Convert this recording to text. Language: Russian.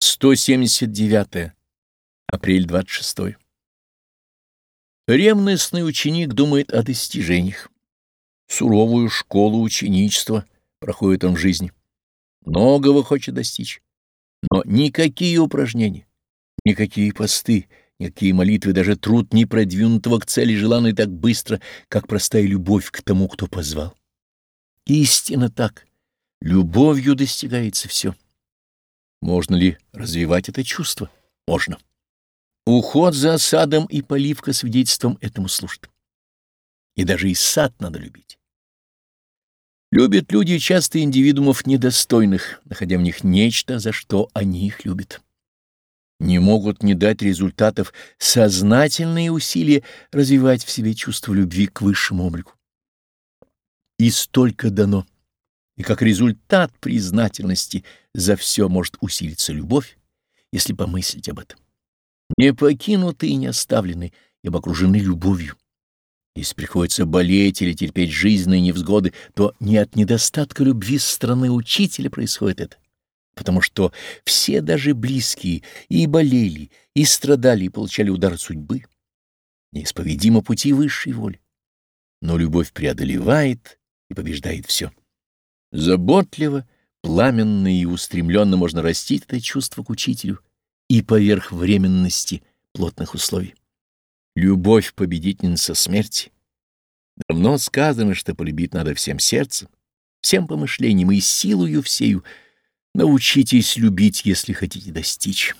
179. Апрель 26. Ревностный ученик думает о достижениях. Суровую школу ученичества проходит он в жизни. Многого хочет достичь. Но никакие упражнения, никакие посты, никакие молитвы, даже труд не продвинутого к цели желанной так быстро, как простая любовь к тому, кто позвал. Истинно так. Любовью достигается все. Можно ли развивать это чувство? Можно. Уход за садом и поливка свидетельством этому служат. И даже и сад надо любить. Любят люди часто индивидуумов недостойных, находя в них нечто, за что они их любят. Не могут не дать результатов сознательные усилия развивать в себе чувство любви к высшему облику. И столько дано. И как результат признательности за все может усилиться любовь, если помыслить об этом. Не покинуты и не оставлены, ибо окружены любовью. Если приходится болеть или терпеть жизненные невзгоды, то не от недостатка любви со стороны учителя происходит это, потому что все даже близкие и болели, и страдали, и получали удар судьбы. Неисповедимо пути высшей воли. Но любовь преодолевает и побеждает все. Заботливо, пламенно и устремленно можно растить это чувство к учителю и поверх временности плотных условий. Любовь — победительница смерти. Давно сказано, что полюбить надо всем сердцем, всем помышлением и силою всею. Научитесь любить, если хотите достичь.